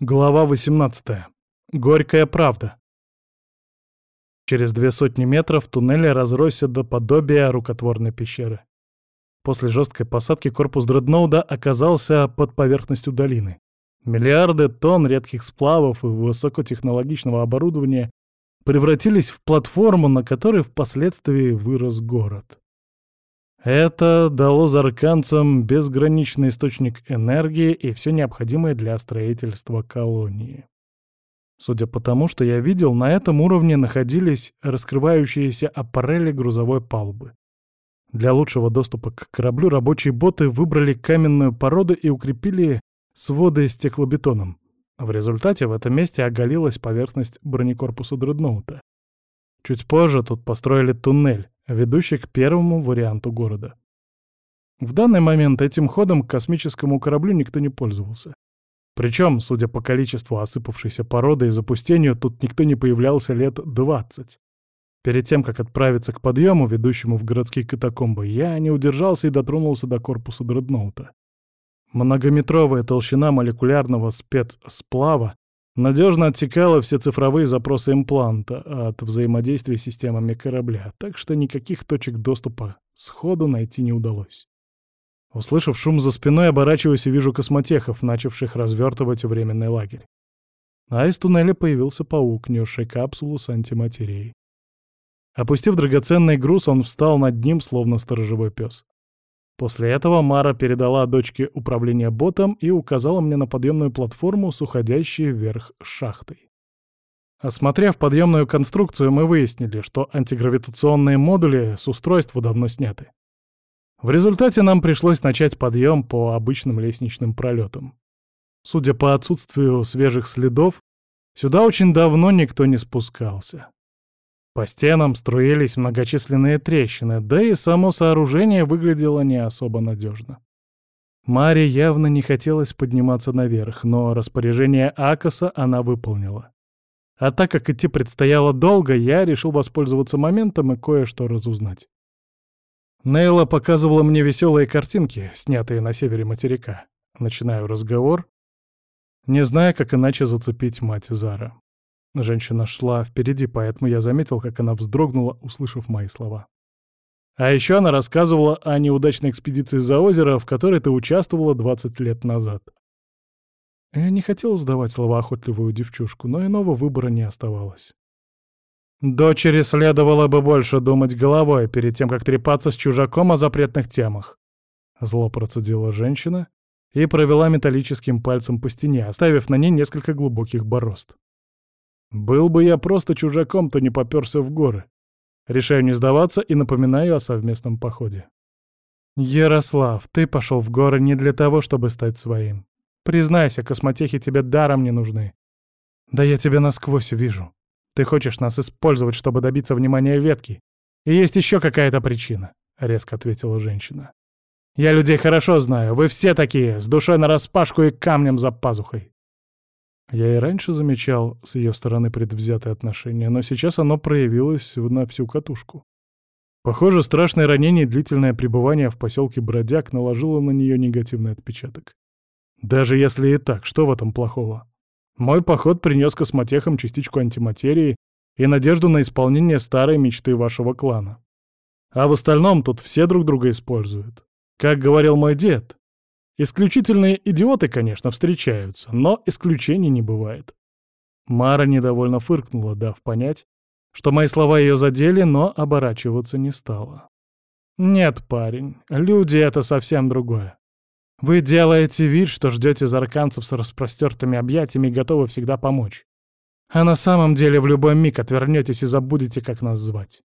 Глава 18. Горькая правда. Через две сотни метров туннель разросся до подобия рукотворной пещеры. После жесткой посадки корпус дредноуда оказался под поверхностью долины. Миллиарды тонн редких сплавов и высокотехнологичного оборудования превратились в платформу, на которой впоследствии вырос город. Это дало зарканцам безграничный источник энергии и все необходимое для строительства колонии. Судя по тому, что я видел, на этом уровне находились раскрывающиеся аппарели грузовой палубы. Для лучшего доступа к кораблю рабочие боты выбрали каменную породу и укрепили своды стеклобетоном. В результате в этом месте оголилась поверхность бронекорпуса дредноута. Чуть позже тут построили туннель, ведущий к первому варианту города. В данный момент этим ходом к космическому кораблю никто не пользовался. Причем, судя по количеству осыпавшейся породы и запустению, тут никто не появлялся лет 20. Перед тем, как отправиться к подъему, ведущему в городские катакомбы, я не удержался и дотронулся до корпуса дредноута. Многометровая толщина молекулярного спецсплава надежно отсекала все цифровые запросы импланта от взаимодействия с системами корабля, так что никаких точек доступа сходу найти не удалось. Услышав шум за спиной, оборачиваюсь и вижу космотехов, начавших развертывать временный лагерь. А из туннеля появился паук, несший капсулу с антиматерией. Опустив драгоценный груз, он встал над ним, словно сторожевой пес. После этого Мара передала дочке управление ботом и указала мне на подъемную платформу с уходящей вверх шахтой. Осмотрев подъемную конструкцию, мы выяснили, что антигравитационные модули с устройства давно сняты. В результате нам пришлось начать подъем по обычным лестничным пролетам. Судя по отсутствию свежих следов, сюда очень давно никто не спускался. По стенам струились многочисленные трещины, да и само сооружение выглядело не особо надежно. Маре явно не хотелось подниматься наверх, но распоряжение Акоса она выполнила. А так как идти предстояло долго, я решил воспользоваться моментом и кое-что разузнать. Нейла показывала мне веселые картинки, снятые на севере материка. Начинаю разговор, не зная, как иначе зацепить мать Зара. Женщина шла впереди, поэтому я заметил, как она вздрогнула, услышав мои слова. А еще она рассказывала о неудачной экспедиции за озеро, в которой ты участвовала 20 лет назад. Я не хотел сдавать словоохотливую девчушку, но иного выбора не оставалось. Дочери следовало бы больше думать головой перед тем, как трепаться с чужаком о запретных темах. Зло процедила женщина и провела металлическим пальцем по стене, оставив на ней несколько глубоких борозд. Был бы я просто чужаком, то не попёрся в горы. Решаю не сдаваться и напоминаю о совместном походе. Ярослав, ты пошел в горы не для того, чтобы стать своим. Признайся, космотехи тебе даром не нужны. Да я тебя насквозь вижу. Ты хочешь нас использовать, чтобы добиться внимания ветки. И есть еще какая-то причина, — резко ответила женщина. Я людей хорошо знаю, вы все такие, с душой нараспашку и камнем за пазухой. Я и раньше замечал с ее стороны предвзятое отношение, но сейчас оно проявилось на всю катушку. Похоже, страшное ранение и длительное пребывание в поселке Бродяг наложило на нее негативный отпечаток. Даже если и так, что в этом плохого? Мой поход принес космотехам частичку антиматерии и надежду на исполнение старой мечты вашего клана. А в остальном тут все друг друга используют. Как говорил мой дед, Исключительные идиоты, конечно, встречаются, но исключений не бывает. Мара недовольно фыркнула, дав понять, что мои слова ее задели, но оборачиваться не стала. «Нет, парень, люди — это совсем другое. Вы делаете вид, что ждете зарканцев с распростертыми объятиями и готовы всегда помочь. А на самом деле в любой миг отвернетесь и забудете, как нас звать.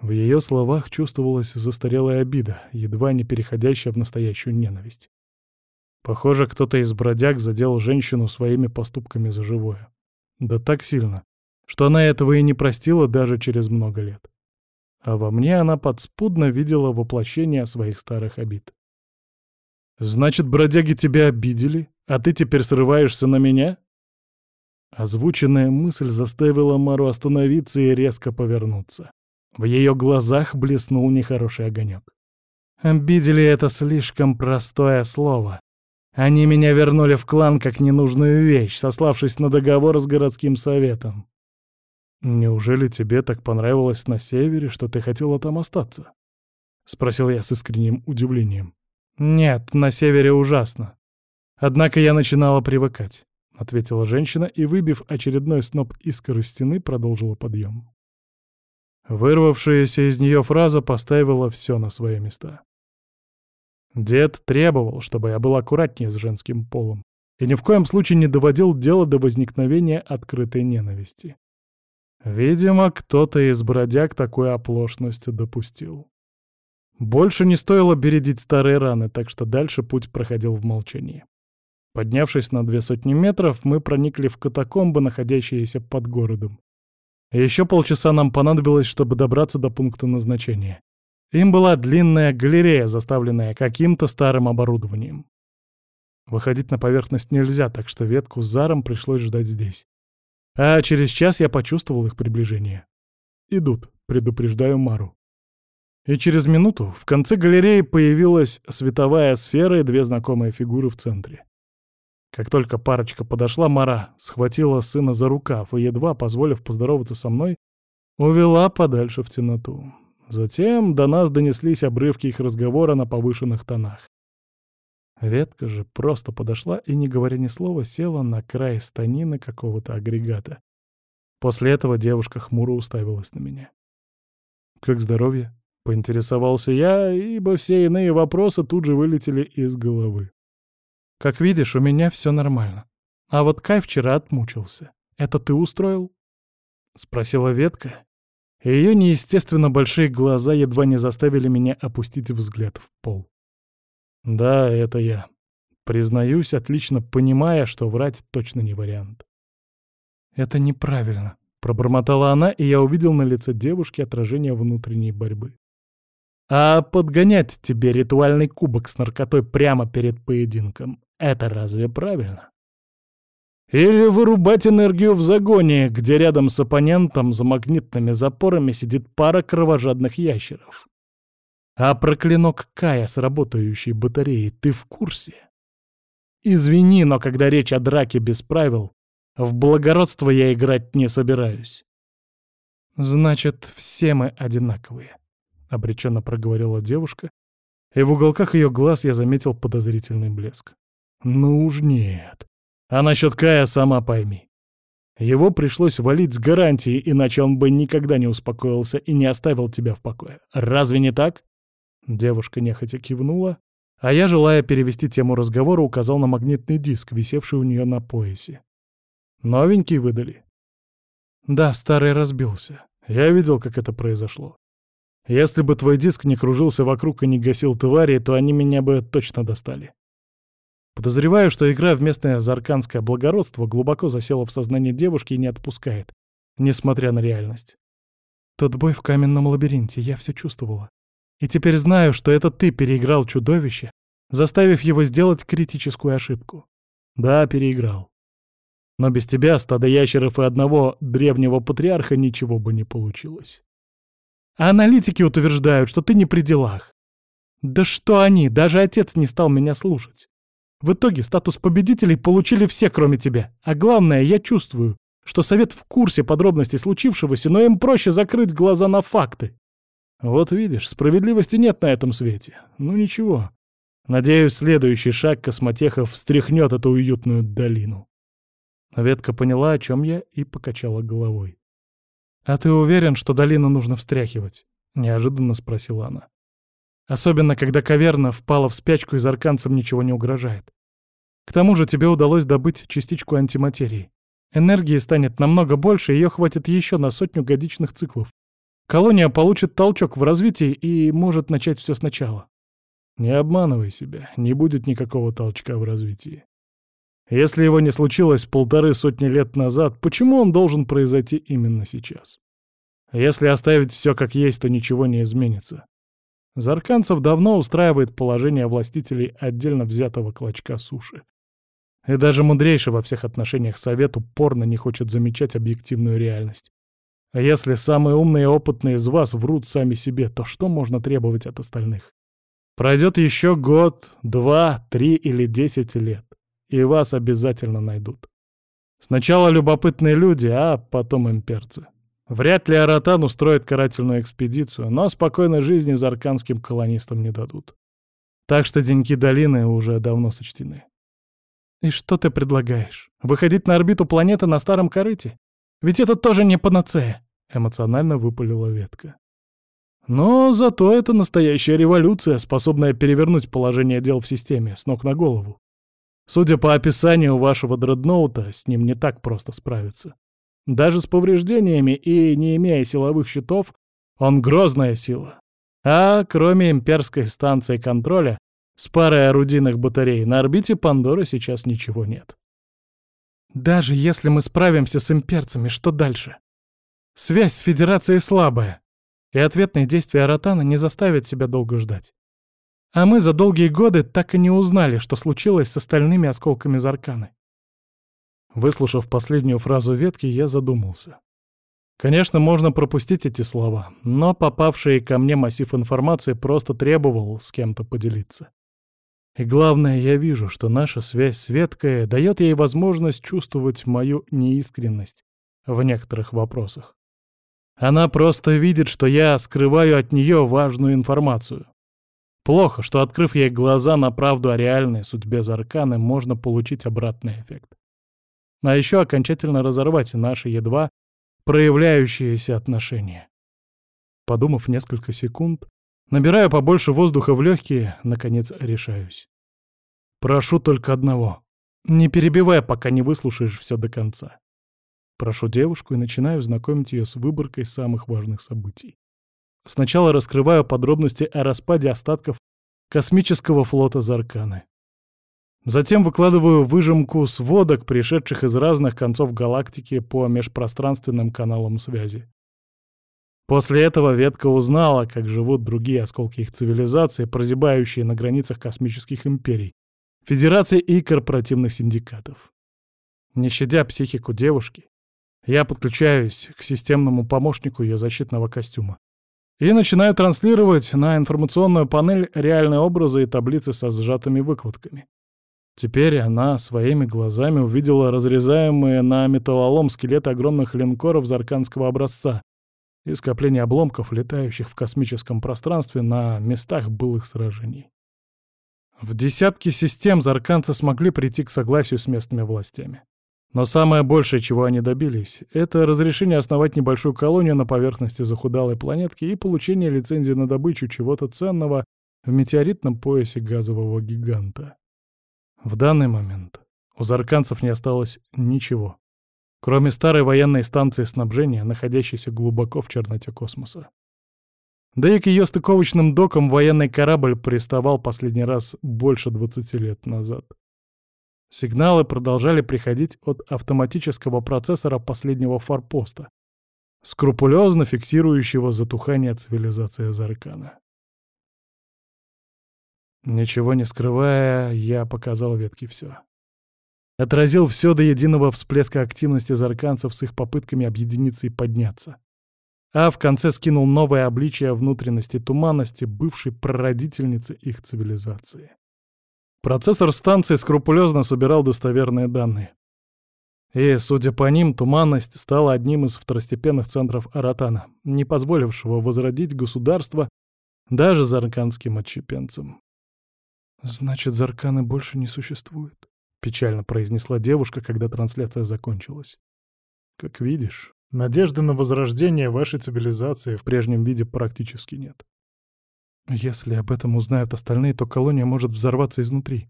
В ее словах чувствовалась застарелая обида, едва не переходящая в настоящую ненависть. Похоже, кто-то из бродяг задел женщину своими поступками за живое. Да так сильно, что она этого и не простила даже через много лет. А во мне она подспудно видела воплощение своих старых обид. «Значит, бродяги тебя обидели, а ты теперь срываешься на меня?» Озвученная мысль заставила Мару остановиться и резко повернуться. В ее глазах блеснул нехороший огонек. Обидели это слишком простое слово. Они меня вернули в клан как ненужную вещь, сославшись на договор с городским советом. «Неужели тебе так понравилось на севере, что ты хотела там остаться?» — спросил я с искренним удивлением. «Нет, на севере ужасно. Однако я начинала привыкать», — ответила женщина и, выбив очередной сноп искры стены, продолжила подъем. Вырвавшаяся из нее фраза поставила все на свои места. Дед требовал, чтобы я был аккуратнее с женским полом и ни в коем случае не доводил дело до возникновения открытой ненависти. Видимо, кто-то из бродяг такую оплошность допустил. Больше не стоило бередить старые раны, так что дальше путь проходил в молчании. Поднявшись на две сотни метров, мы проникли в катакомбы, находящиеся под городом. Еще полчаса нам понадобилось, чтобы добраться до пункта назначения. Им была длинная галерея, заставленная каким-то старым оборудованием. Выходить на поверхность нельзя, так что ветку с заром пришлось ждать здесь. А через час я почувствовал их приближение. «Идут», — предупреждаю Мару. И через минуту в конце галереи появилась световая сфера и две знакомые фигуры в центре. Как только парочка подошла, Мара схватила сына за рукав и, едва позволив поздороваться со мной, увела подальше в темноту. Затем до нас донеслись обрывки их разговора на повышенных тонах. Ветка же просто подошла и, не говоря ни слова, села на край станины какого-то агрегата. После этого девушка хмуро уставилась на меня. «Как здоровье?» — поинтересовался я, ибо все иные вопросы тут же вылетели из головы. «Как видишь, у меня все нормально. А вот Кай вчера отмучился. Это ты устроил?» — спросила ветка, ее неестественно большие глаза едва не заставили меня опустить взгляд в пол. Да, это я. Признаюсь, отлично понимая, что врать точно не вариант. «Это неправильно», — пробормотала она, и я увидел на лице девушки отражение внутренней борьбы. «А подгонять тебе ритуальный кубок с наркотой прямо перед поединком — это разве правильно?» Или вырубать энергию в загоне, где рядом с оппонентом за магнитными запорами сидит пара кровожадных ящеров. А про клинок Кая с работающей батареей ты в курсе? Извини, но когда речь о драке без правил, в благородство я играть не собираюсь. Значит, все мы одинаковые, — обреченно проговорила девушка, и в уголках ее глаз я заметил подозрительный блеск. Ну уж нет. А насчет Кая сама пойми. Его пришлось валить с гарантией, иначе он бы никогда не успокоился и не оставил тебя в покое. Разве не так? Девушка нехотя кивнула, а я, желая перевести тему разговора, указал на магнитный диск, висевший у нее на поясе. Новенький выдали. Да, старый разбился. Я видел, как это произошло. Если бы твой диск не кружился вокруг и не гасил твари, то они меня бы точно достали. Подозреваю, что игра в местное зарканское благородство глубоко засела в сознании девушки и не отпускает, несмотря на реальность. Тот бой в каменном лабиринте, я все чувствовала. И теперь знаю, что это ты переиграл чудовище, заставив его сделать критическую ошибку. Да, переиграл. Но без тебя, стада ящеров и одного древнего патриарха, ничего бы не получилось. А аналитики утверждают, что ты не при делах. Да что они, даже отец не стал меня слушать. В итоге статус победителей получили все, кроме тебя. А главное, я чувствую, что совет в курсе подробностей случившегося, но им проще закрыть глаза на факты. Вот видишь, справедливости нет на этом свете. Ну ничего. Надеюсь, следующий шаг космотехов встряхнет эту уютную долину. Ветка поняла, о чем я, и покачала головой. «А ты уверен, что долину нужно встряхивать?» — неожиданно спросила она. Особенно, когда каверна впала в спячку и зарканцам ничего не угрожает. К тому же тебе удалось добыть частичку антиматерии. Энергии станет намного больше, ее хватит еще на сотню годичных циклов. Колония получит толчок в развитии и может начать все сначала. Не обманывай себя, не будет никакого толчка в развитии. Если его не случилось полторы сотни лет назад, почему он должен произойти именно сейчас? Если оставить все как есть, то ничего не изменится. Зарканцев давно устраивает положение властителей отдельно взятого клочка суши. И даже мудрейший во всех отношениях совет упорно не хочет замечать объективную реальность. А если самые умные и опытные из вас врут сами себе, то что можно требовать от остальных? Пройдет еще год, два, три или десять лет, и вас обязательно найдут. Сначала любопытные люди, а потом имперцы. Вряд ли Аратан устроит карательную экспедицию, но спокойной жизни зарканским колонистам не дадут. Так что деньки долины уже давно сочтены. «И что ты предлагаешь? Выходить на орбиту планеты на старом корыте? Ведь это тоже не панацея!» — эмоционально выпалила ветка. «Но зато это настоящая революция, способная перевернуть положение дел в системе с ног на голову. Судя по описанию вашего дредноута, с ним не так просто справиться. Даже с повреждениями и не имея силовых щитов, он грозная сила. А кроме имперской станции контроля, с парой орудийных батарей на орбите Пандоры сейчас ничего нет. Даже если мы справимся с имперцами, что дальше? Связь с Федерацией слабая, и ответные действия Аратана не заставят себя долго ждать. А мы за долгие годы так и не узнали, что случилось с остальными осколками Зарканы. Выслушав последнюю фразу ветки, я задумался. Конечно, можно пропустить эти слова, но попавший ко мне массив информации просто требовал с кем-то поделиться. И главное, я вижу, что наша связь с Веткой дает ей возможность чувствовать мою неискренность в некоторых вопросах. Она просто видит, что я скрываю от нее важную информацию. Плохо, что, открыв ей глаза на правду о реальной судьбе Зарканы, можно получить обратный эффект. А еще окончательно разорвать наши едва проявляющиеся отношения. Подумав несколько секунд, набираю побольше воздуха в легкие, наконец решаюсь. Прошу только одного. Не перебивай, пока не выслушаешь все до конца. Прошу девушку и начинаю знакомить ее с выборкой самых важных событий. Сначала раскрываю подробности о распаде остатков космического флота Зарканы. Затем выкладываю выжимку сводок, пришедших из разных концов галактики по межпространственным каналам связи. После этого ветка узнала, как живут другие осколки их цивилизации, прозябающие на границах космических империй, федераций и корпоративных синдикатов. Не щадя психику девушки, я подключаюсь к системному помощнику ее защитного костюма и начинаю транслировать на информационную панель реальные образы и таблицы со сжатыми выкладками. Теперь она своими глазами увидела разрезаемые на металлолом скелеты огромных линкоров зарканского образца и скопление обломков, летающих в космическом пространстве на местах былых сражений. В десятки систем зарканцы смогли прийти к согласию с местными властями. Но самое большее, чего они добились, это разрешение основать небольшую колонию на поверхности захудалой планетки и получение лицензии на добычу чего-то ценного в метеоритном поясе газового гиганта. В данный момент у зарканцев не осталось ничего, кроме старой военной станции снабжения, находящейся глубоко в черноте космоса. Да и к ее стыковочным докам военный корабль приставал последний раз больше 20 лет назад. Сигналы продолжали приходить от автоматического процессора последнего форпоста, скрупулезно фиксирующего затухание цивилизации Заркана. Ничего не скрывая, я показал ветке все. Отразил все до единого всплеска активности зарканцев с их попытками объединиться и подняться. А в конце скинул новое обличие внутренности туманности, бывшей прародительницы их цивилизации. Процессор станции скрупулезно собирал достоверные данные. И, судя по ним, туманность стала одним из второстепенных центров Аратана, не позволившего возродить государство даже зарканским отщепенцам. «Значит, Зарканы больше не существует», — печально произнесла девушка, когда трансляция закончилась. «Как видишь, надежды на возрождение вашей цивилизации в прежнем виде практически нет. Если об этом узнают остальные, то колония может взорваться изнутри.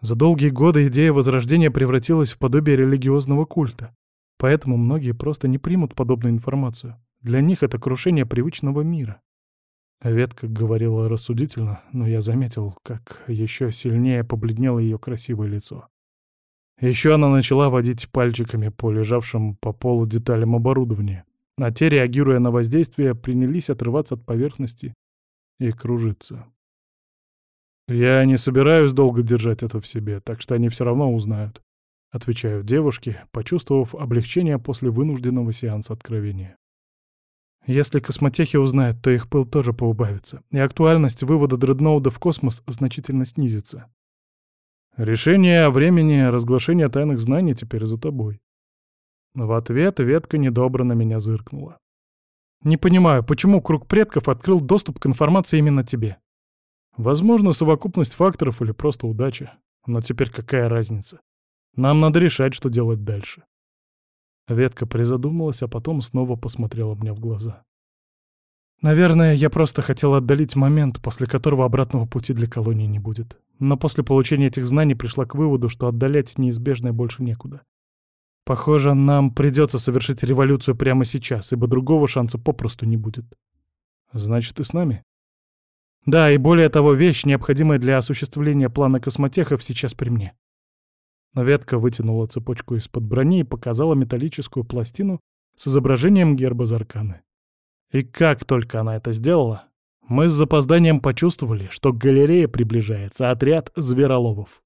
За долгие годы идея возрождения превратилась в подобие религиозного культа. Поэтому многие просто не примут подобную информацию. Для них это крушение привычного мира. Ветка говорила рассудительно, но я заметил, как еще сильнее побледнело ее красивое лицо. Еще она начала водить пальчиками по лежавшим по полу деталям оборудования, а те, реагируя на воздействие, принялись отрываться от поверхности и кружиться. «Я не собираюсь долго держать это в себе, так что они все равно узнают», — отвечаю девушке, почувствовав облегчение после вынужденного сеанса откровения. Если космотехи узнают, то их пыл тоже поубавится, и актуальность вывода дредноуда в космос значительно снизится. Решение о времени разглашения тайных знаний теперь за тобой. В ответ ветка недобро на меня зыркнула. Не понимаю, почему круг предков открыл доступ к информации именно тебе? Возможно, совокупность факторов или просто удача. Но теперь какая разница? Нам надо решать, что делать дальше. Ветка призадумалась, а потом снова посмотрела мне в глаза. Наверное, я просто хотел отдалить момент, после которого обратного пути для колонии не будет. Но после получения этих знаний пришла к выводу, что отдалять неизбежное больше некуда. Похоже, нам придется совершить революцию прямо сейчас, ибо другого шанса попросту не будет. Значит, ты с нами? Да, и более того, вещь, необходимая для осуществления плана космотехов, сейчас при мне. Но ветка вытянула цепочку из-под брони и показала металлическую пластину с изображением герба Зарканы. И как только она это сделала, мы с запозданием почувствовали, что к галерее приближается отряд звероловов.